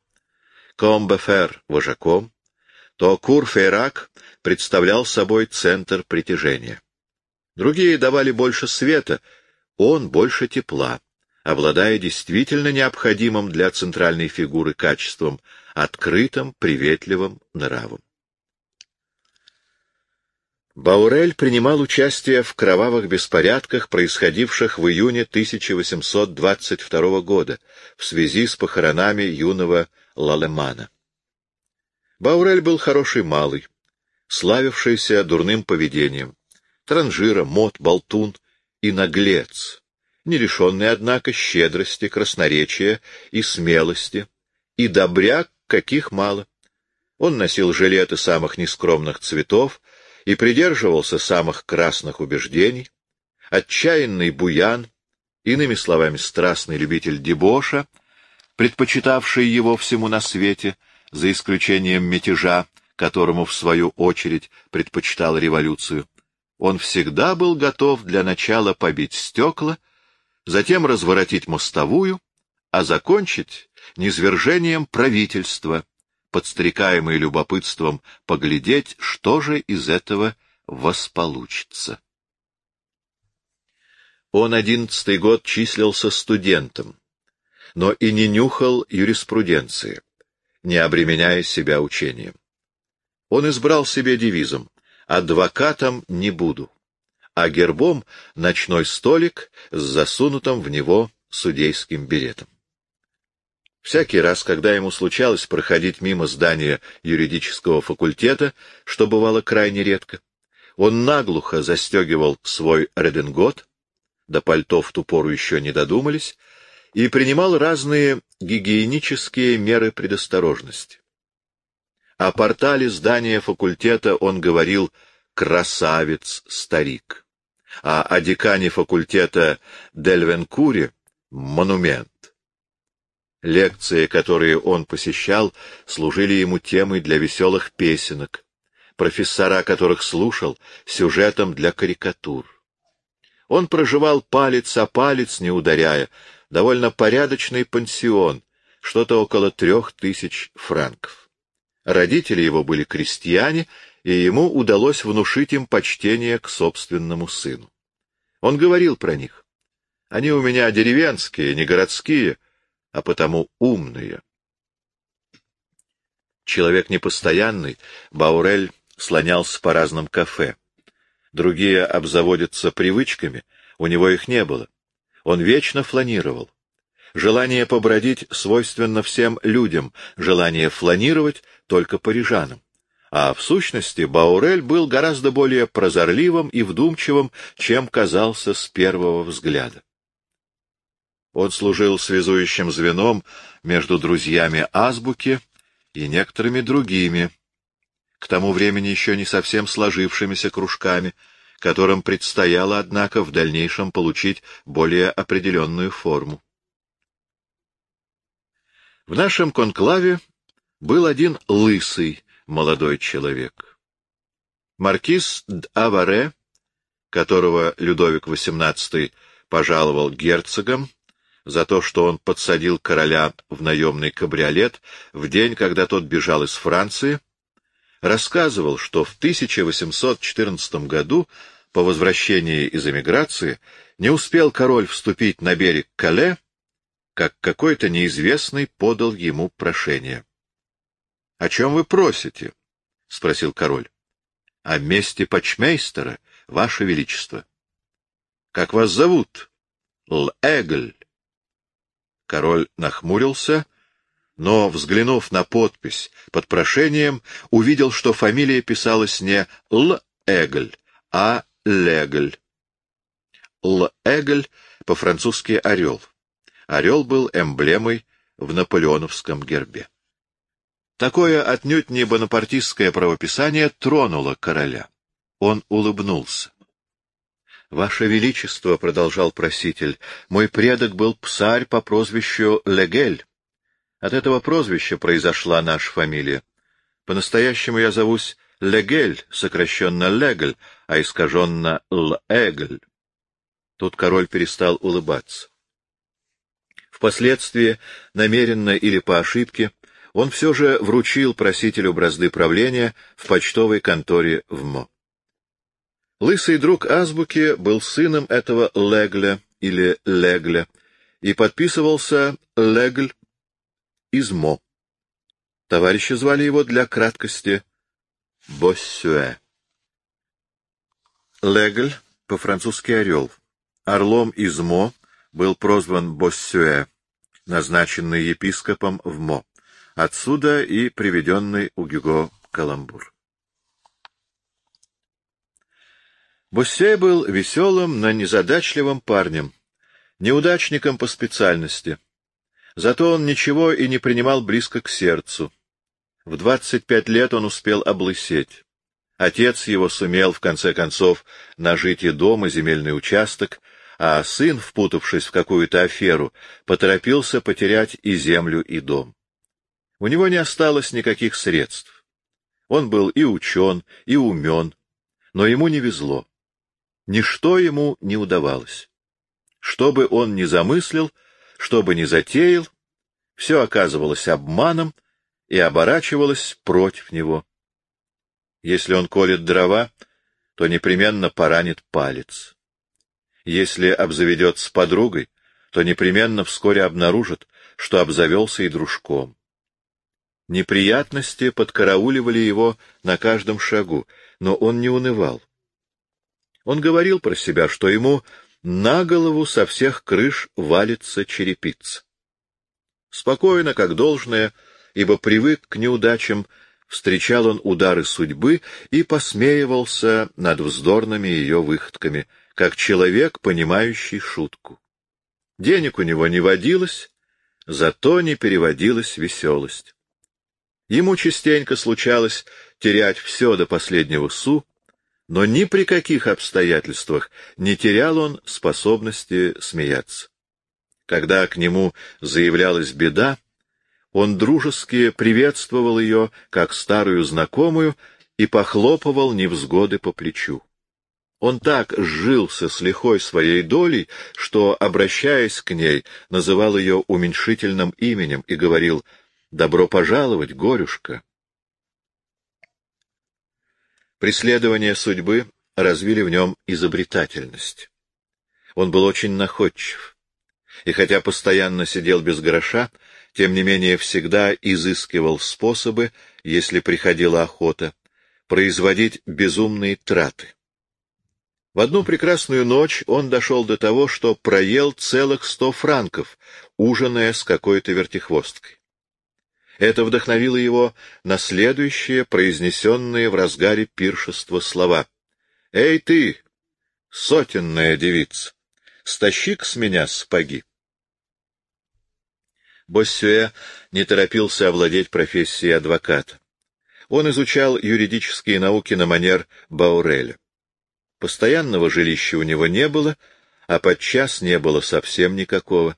Комбефер — вожаком, то Курфейрак представлял собой центр притяжения. Другие давали больше света, он больше тепла обладая действительно необходимым для центральной фигуры качеством — открытым, приветливым нравом. Баурель принимал участие в кровавых беспорядках, происходивших в июне 1822 года в связи с похоронами юного Лалемана. Баурель был хороший малый, славившийся дурным поведением, транжира, мод, болтун и наглец, не лишенный, однако, щедрости, красноречия и смелости, и добряк, каких мало. Он носил жилеты самых нескромных цветов и придерживался самых красных убеждений, отчаянный буян, иными словами, страстный любитель дебоша, предпочитавший его всему на свете, за исключением мятежа, которому, в свою очередь, предпочитал революцию. Он всегда был готов для начала побить стекла затем разворотить мостовую, а закончить низвержением правительства, подстрекаемый любопытством поглядеть, что же из этого восполучится. Он одиннадцатый год числился студентом, но и не нюхал юриспруденции, не обременяя себя учением. Он избрал себе девизом «Адвокатом не буду» а гербом — ночной столик с засунутым в него судейским беретом. Всякий раз, когда ему случалось проходить мимо здания юридического факультета, что бывало крайне редко, он наглухо застегивал свой реденгот, до пальто в ту пору еще не додумались, и принимал разные гигиенические меры предосторожности. О портале здания факультета он говорил «красавец-старик», а о декане факультета Дельвенкуре — «монумент». Лекции, которые он посещал, служили ему темой для веселых песенок, профессора которых слушал — сюжетом для карикатур. Он проживал палец о палец, не ударяя, довольно порядочный пансион, что-то около трех тысяч франков. Родители его были крестьяне, и ему удалось внушить им почтение к собственному сыну. Он говорил про них. «Они у меня деревенские, не городские, а потому умные». Человек непостоянный, Баурель слонялся по разным кафе. Другие обзаводятся привычками, у него их не было. Он вечно фланировал. Желание побродить свойственно всем людям, желание фланировать только парижанам. А в сущности Баурель был гораздо более прозорливым и вдумчивым, чем казался с первого взгляда. Он служил связующим звеном между друзьями азбуки и некоторыми другими, к тому времени еще не совсем сложившимися кружками, которым предстояло, однако, в дальнейшем получить более определенную форму. В нашем конклаве был один лысый молодой человек. Маркиз д'Аваре, которого Людовик XVIII пожаловал герцогом за то, что он подсадил короля в наемный кабриолет в день, когда тот бежал из Франции, рассказывал, что в 1814 году, по возвращении из эмиграции, не успел король вступить на берег Кале, как какой-то неизвестный подал ему прошение. — О чем вы просите? — спросил король. — О месте почмейстера, ваше величество. — Как вас зовут? — Л-Эгль. Король нахмурился, но, взглянув на подпись под прошением, увидел, что фамилия писалась не Л-Эгль, а Легль. Л-Эгль по-французски «орел». Орел был эмблемой в наполеоновском гербе. Такое отнюдь не бонапартистское правописание тронуло короля. Он улыбнулся. — Ваше Величество, — продолжал проситель, — мой предок был псарь по прозвищу Легель. От этого прозвища произошла наша фамилия. По-настоящему я зовусь Легель, сокращенно Легль, а искаженно Лэгль. Тут король перестал улыбаться. Впоследствии, намеренно или по ошибке, он все же вручил просителю бразды правления в почтовой конторе в МО. Лысый друг азбуки был сыном этого Легля или Легля и подписывался Легль из МО. Товарища звали его для краткости Боссюэ. Легль, по-французски «орел». Орлом из МО был прозван Боссюэ, назначенный епископом в Мо. Отсюда и приведенный у Гюго каламбур. Боссюэ был веселым, но незадачливым парнем, неудачником по специальности. Зато он ничего и не принимал близко к сердцу. В двадцать пять лет он успел облысеть. Отец его сумел, в конце концов, нажить и дом, и земельный участок, а сын, впутавшись в какую-то аферу, поторопился потерять и землю, и дом. У него не осталось никаких средств. Он был и учен, и умен, но ему не везло. Ничто ему не удавалось. Что бы он ни замыслил, что бы ни затеял, все оказывалось обманом и оборачивалось против него. Если он колет дрова, то непременно поранит палец. Если обзаведется с подругой, то непременно вскоре обнаружит, что обзавелся и дружком. Неприятности подкарауливали его на каждом шагу, но он не унывал. Он говорил про себя, что ему на голову со всех крыш валится черепица. Спокойно, как должное, ибо привык к неудачам, встречал он удары судьбы и посмеивался над вздорными ее выходками — как человек, понимающий шутку. Денег у него не водилось, зато не переводилась веселость. Ему частенько случалось терять все до последнего су, но ни при каких обстоятельствах не терял он способности смеяться. Когда к нему заявлялась беда, он дружески приветствовал ее, как старую знакомую, и похлопывал невзгоды по плечу. Он так сжился с лихой своей долей, что, обращаясь к ней, называл ее уменьшительным именем и говорил «Добро пожаловать, горюшка». Преследования судьбы развили в нем изобретательность. Он был очень находчив, и хотя постоянно сидел без гроша, тем не менее всегда изыскивал способы, если приходила охота, производить безумные траты. В одну прекрасную ночь он дошел до того, что проел целых сто франков, ужиная с какой-то вертихвосткой. Это вдохновило его на следующие, произнесенные в разгаре пиршества слова. — Эй ты, сотенная девица, стащи с меня спаги. Боссюэ не торопился овладеть профессией адвоката. Он изучал юридические науки на манер Бауреля. Постоянного жилища у него не было, а подчас не было совсем никакого.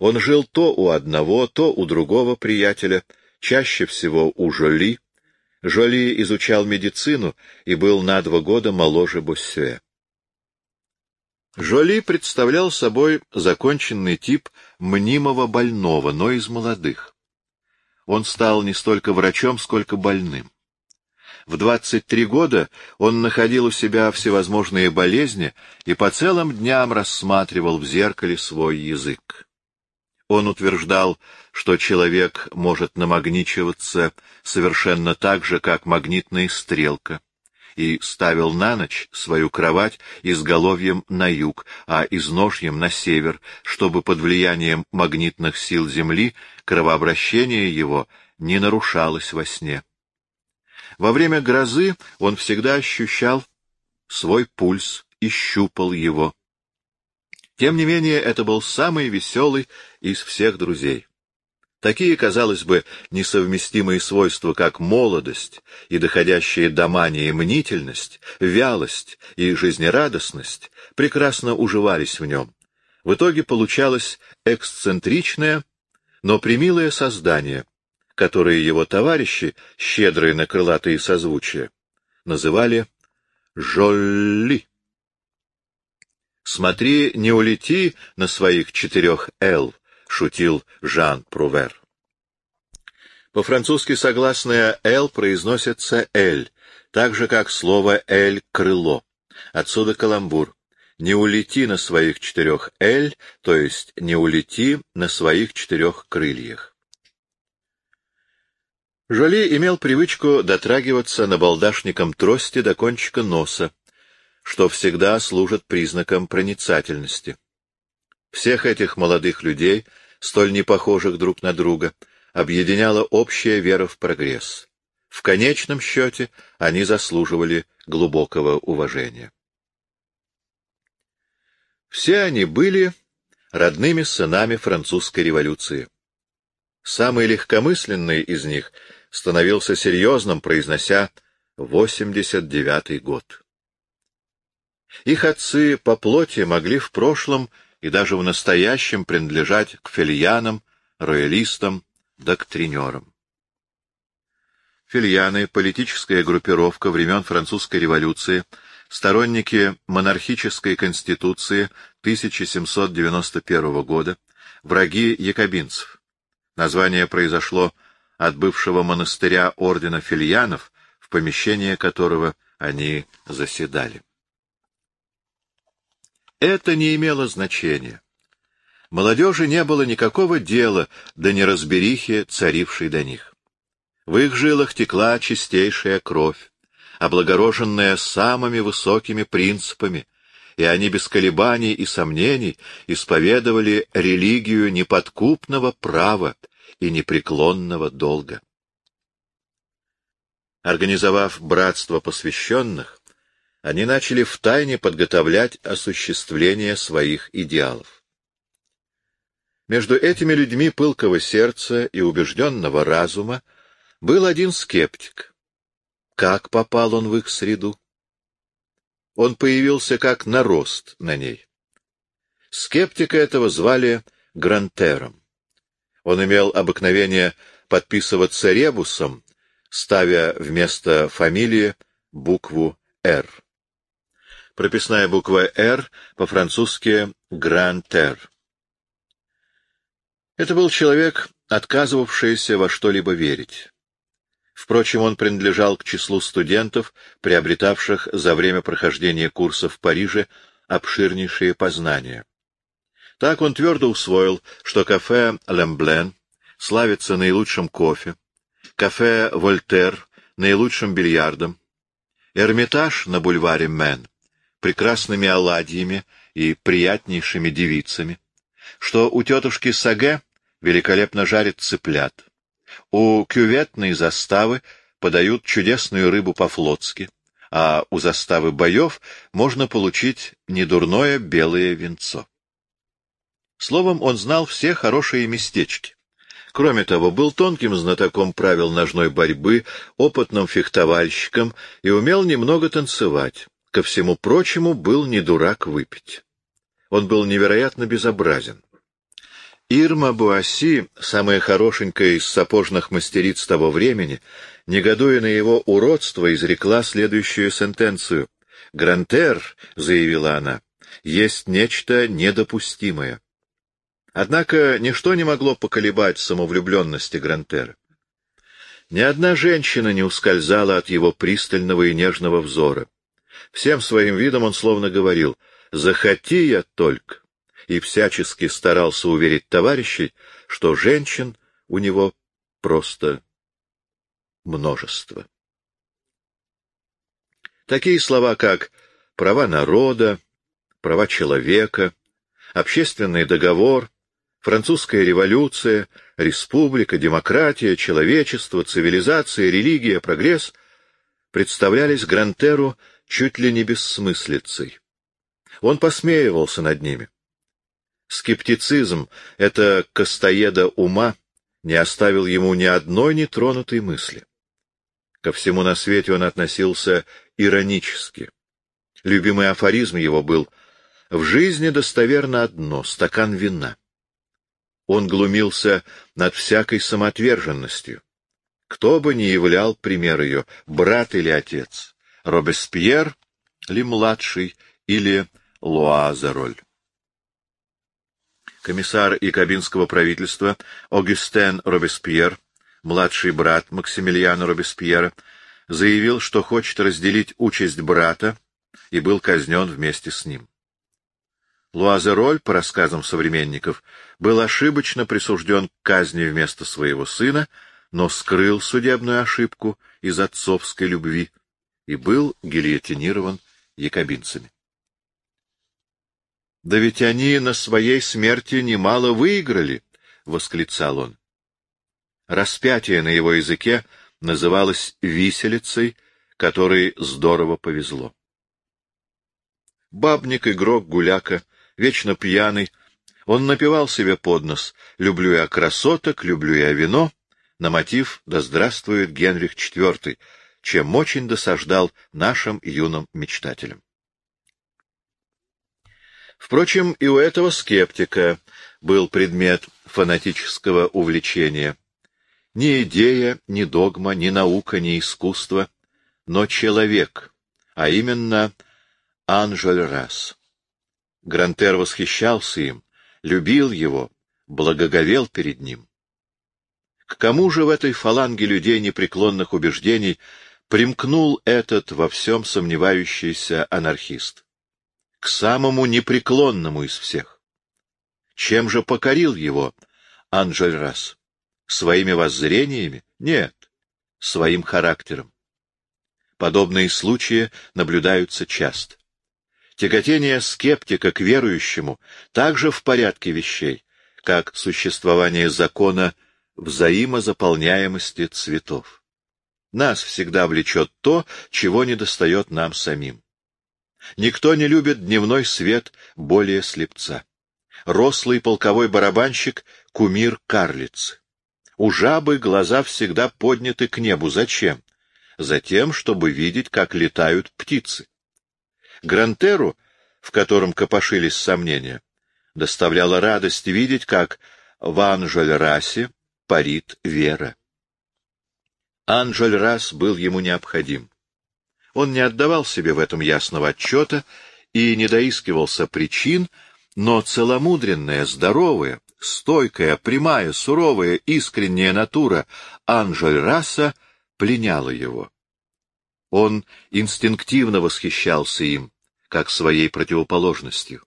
Он жил то у одного, то у другого приятеля, чаще всего у Жоли. Жоли изучал медицину и был на два года моложе Боссюэ. Жоли представлял собой законченный тип мнимого больного, но из молодых. Он стал не столько врачом, сколько больным. В 23 года он находил у себя всевозможные болезни и по целым дням рассматривал в зеркале свой язык. Он утверждал, что человек может намагничиваться совершенно так же, как магнитная стрелка, и ставил на ночь свою кровать изголовьем на юг, а изножьем на север, чтобы под влиянием магнитных сил Земли кровообращение его не нарушалось во сне. Во время грозы он всегда ощущал свой пульс и щупал его. Тем не менее, это был самый веселый из всех друзей. Такие, казалось бы, несовместимые свойства, как молодость и доходящие до мании мнительность, вялость и жизнерадостность, прекрасно уживались в нем. В итоге получалось эксцентричное, но примилое создание, которое его товарищи, щедрые на крылатые созвучия, называли «Жолли». «Смотри, не улети на своих четырех «Л», — шутил Жан Прувер. По-французски согласное «Л» произносится «Эль», так же, как слово «Эль» — «крыло». Отсюда каламбур. Не улети на своих четырех «Эль», то есть не улети на своих четырех крыльях. Жоли имел привычку дотрагиваться набалдашником трости до кончика носа, что всегда служит признаком проницательности. Всех этих молодых людей, столь непохожих друг на друга, объединяла общая вера в прогресс. В конечном счете они заслуживали глубокого уважения. Все они были родными сынами французской революции. Самый легкомысленный из них становился серьезным, произнося «89-й год». Их отцы по плоти могли в прошлом и даже в настоящем принадлежать к фельянам, роялистам, доктринерам. Фильяны — политическая группировка времен французской революции, сторонники монархической конституции 1791 года, враги якобинцев. Название произошло от бывшего монастыря ордена Фильянов, в помещение которого они заседали. Это не имело значения. Молодежи не было никакого дела до неразберихи, царившей до них. В их жилах текла чистейшая кровь, облагороженная самыми высокими принципами, и они без колебаний и сомнений исповедовали религию неподкупного права и непреклонного долга. Организовав братство посвященных, они начали втайне подготовлять осуществление своих идеалов. Между этими людьми пылкого сердца и убежденного разума Был один скептик. Как попал он в их среду? Он появился как нарост на ней. Скептика этого звали Грантером. Он имел обыкновение подписываться ребусом, ставя вместо фамилии букву «Р». Прописная буква «Р» по-французски «Грантер». Это был человек, отказывавшийся во что-либо верить. Впрочем, он принадлежал к числу студентов, приобретавших за время прохождения курса в Париже обширнейшие познания. Так он твердо усвоил, что кафе «Лемблен» славится наилучшим кофе, кафе «Вольтер» — наилучшим бильярдом, Эрмитаж на бульваре Мен — прекрасными оладьями и приятнейшими девицами, что у тетушки Саге великолепно жарит цыплят, у кюветной заставы подают чудесную рыбу по-флотски, а у заставы боев можно получить недурное белое венцо. Словом, он знал все хорошие местечки. Кроме того, был тонким знатоком правил ножной борьбы, опытным фехтовальщиком и умел немного танцевать. Ко всему прочему, был не дурак выпить. Он был невероятно безобразен. Ирма Буасси, самая хорошенькая из сапожных мастериц того времени, негодуя на его уродство, изрекла следующую сентенцию. «Грантер», — заявила она, — «есть нечто недопустимое». Однако ничто не могло поколебать самовлюбленности Грантера. Ни одна женщина не ускользала от его пристального и нежного взора. Всем своим видом он словно говорил «Захоти я только» и всячески старался уверить товарищей, что женщин у него просто множество. Такие слова, как «права народа», «права человека», «общественный договор», «французская революция», «республика», «демократия», «человечество», «цивилизация», «религия», «прогресс» представлялись Грантеру чуть ли не бессмыслицей. Он посмеивался над ними. Скептицизм, это костоеда ума, не оставил ему ни одной нетронутой мысли. Ко всему на свете он относился иронически. Любимый афоризм его был «В жизни достоверно одно — стакан вина». Он глумился над всякой самоотверженностью. Кто бы ни являл пример ее, брат или отец, Робеспьер ли младший, или Луазероль комиссар якобинского правительства Огюстен Робеспьер, младший брат Максимилиана Робеспьера, заявил, что хочет разделить участь брата, и был казнен вместе с ним. Луазероль, по рассказам современников, был ошибочно присужден к казни вместо своего сына, но скрыл судебную ошибку из отцовской любви и был гильотинирован якобинцами. — Да ведь они на своей смерти немало выиграли! — восклицал он. Распятие на его языке называлось виселицей, которой здорово повезло. Бабник, игрок, гуляка, вечно пьяный, он напевал себе под нос «Люблю я красоток, люблю я вино», на мотив «Да здравствует Генрих IV», чем очень досаждал нашим юным мечтателям. Впрочем, и у этого скептика был предмет фанатического увлечения. Ни идея, ни догма, ни наука, ни искусство, но человек, а именно Анжель Расс. Грантер восхищался им, любил его, благоговел перед ним. К кому же в этой фаланге людей непреклонных убеждений примкнул этот во всем сомневающийся анархист? к самому непреклонному из всех. Чем же покорил его Анжель Расс? Своими воззрениями? Нет, своим характером. Подобные случаи наблюдаются часто. Тяготение скептика к верующему также в порядке вещей, как существование закона взаимозаполняемости цветов. Нас всегда влечет то, чего недостает нам самим. Никто не любит дневной свет более слепца. Рослый полковой барабанщик — кумир карлицы. У жабы глаза всегда подняты к небу. Зачем? Затем, чтобы видеть, как летают птицы. Грантеру, в котором копошились сомнения, доставляла радость видеть, как в Анжель-Расе парит вера. Анжель-Рас был ему необходим. Он не отдавал себе в этом ясного отчета и не доискивался причин, но целомудренная, здоровая, стойкая, прямая, суровая, искренняя натура Анжель-Раса пленяла его. Он инстинктивно восхищался им, как своей противоположностью.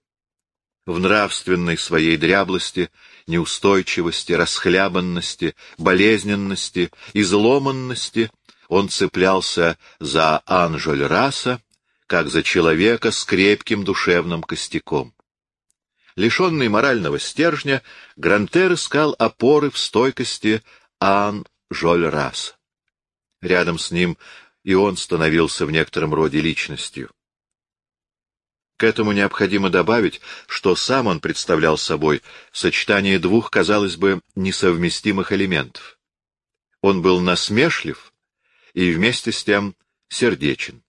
В нравственной своей дряблости, неустойчивости, расхлябанности, болезненности, изломанности он цеплялся за Анжель Раса, как за человека с крепким душевным костяком. Лишенный морального стержня, Грантер искал опоры в стойкости Ан Жоль Раса. Рядом с ним и он становился в некотором роде личностью. К этому необходимо добавить, что сам он представлял собой сочетание двух, казалось бы, несовместимых элементов. Он был насмешлив и вместе с тем сердечен.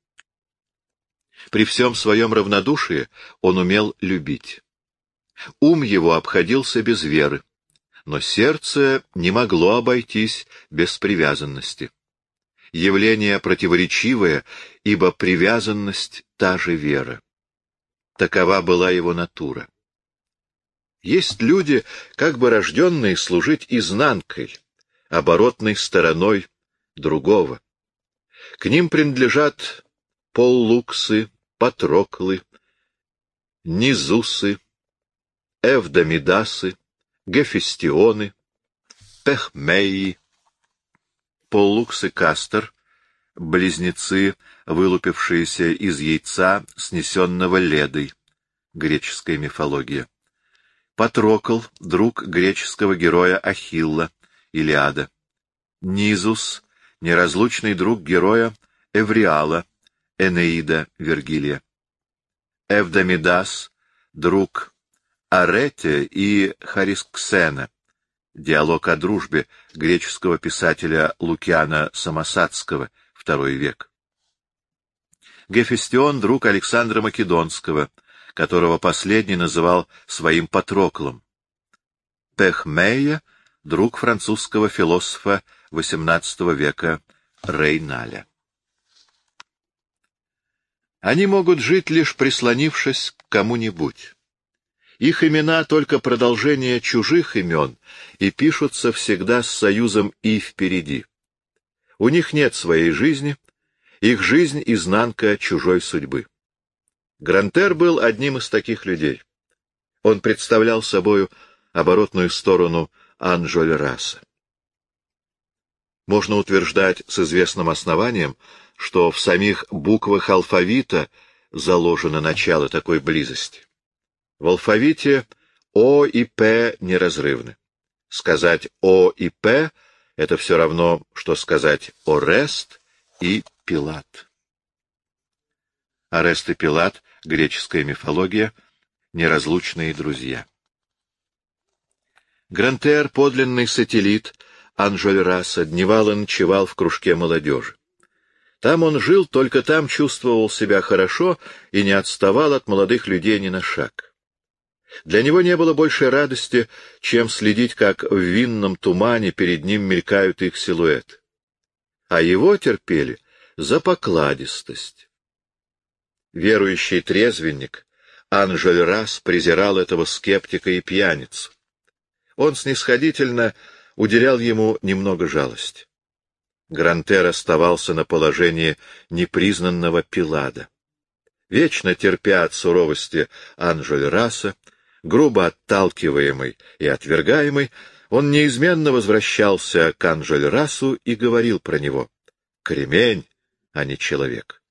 При всем своем равнодушии он умел любить. Ум его обходился без веры, но сердце не могло обойтись без привязанности явление противоречивое, ибо привязанность — та же вера. Такова была его натура. Есть люди, как бы рожденные служить изнанкой, оборотной стороной другого. К ним принадлежат поллуксы, патроклы, низусы, эвдомидасы, гефестионы, пехмеи, Поллукс и Кастер — близнецы, вылупившиеся из яйца, снесенного ледой. Греческая мифология. Патрокл — друг греческого героя Ахилла, Илиада. Низус — неразлучный друг героя Эвриала, Энеида, Вергилия. Эвдамидас — друг Арете и Харисксена, Диалог о дружбе греческого писателя Лукиана Самосадского, II век. Гефестион — друг Александра Македонского, которого последний называл своим Патроклом. Пехмея — друг французского философа XVIII века Рейналя. Они могут жить, лишь прислонившись к кому-нибудь. Их имена — только продолжение чужих имен и пишутся всегда с союзом «и» впереди. У них нет своей жизни, их жизнь — изнанка чужой судьбы. Грантер был одним из таких людей. Он представлял собою оборотную сторону Анжоль Раса. Можно утверждать с известным основанием, что в самих буквах алфавита заложено начало такой близости. В алфавите О и П неразрывны. Сказать О и П — это все равно, что сказать Орест и Пилат. Орест и Пилат, греческая мифология, неразлучные друзья. Грантер, подлинный сателлит Анжель-Раса, дневал и ночевал в кружке молодежи. Там он жил, только там чувствовал себя хорошо и не отставал от молодых людей ни на шаг. Для него не было большей радости, чем следить, как в винном тумане перед ним мелькают их силуэты. А его терпели за покладистость. Верующий трезвенник Анжель Рас презирал этого скептика и пьяницу. Он снисходительно уделял ему немного жалости. Грантер оставался на положении непризнанного Пилада. Вечно терпя от суровости Анжель Раса, грубо отталкиваемый и отвергаемый, он неизменно возвращался к Анжель-Расу и говорил про него. Кремень, а не человек.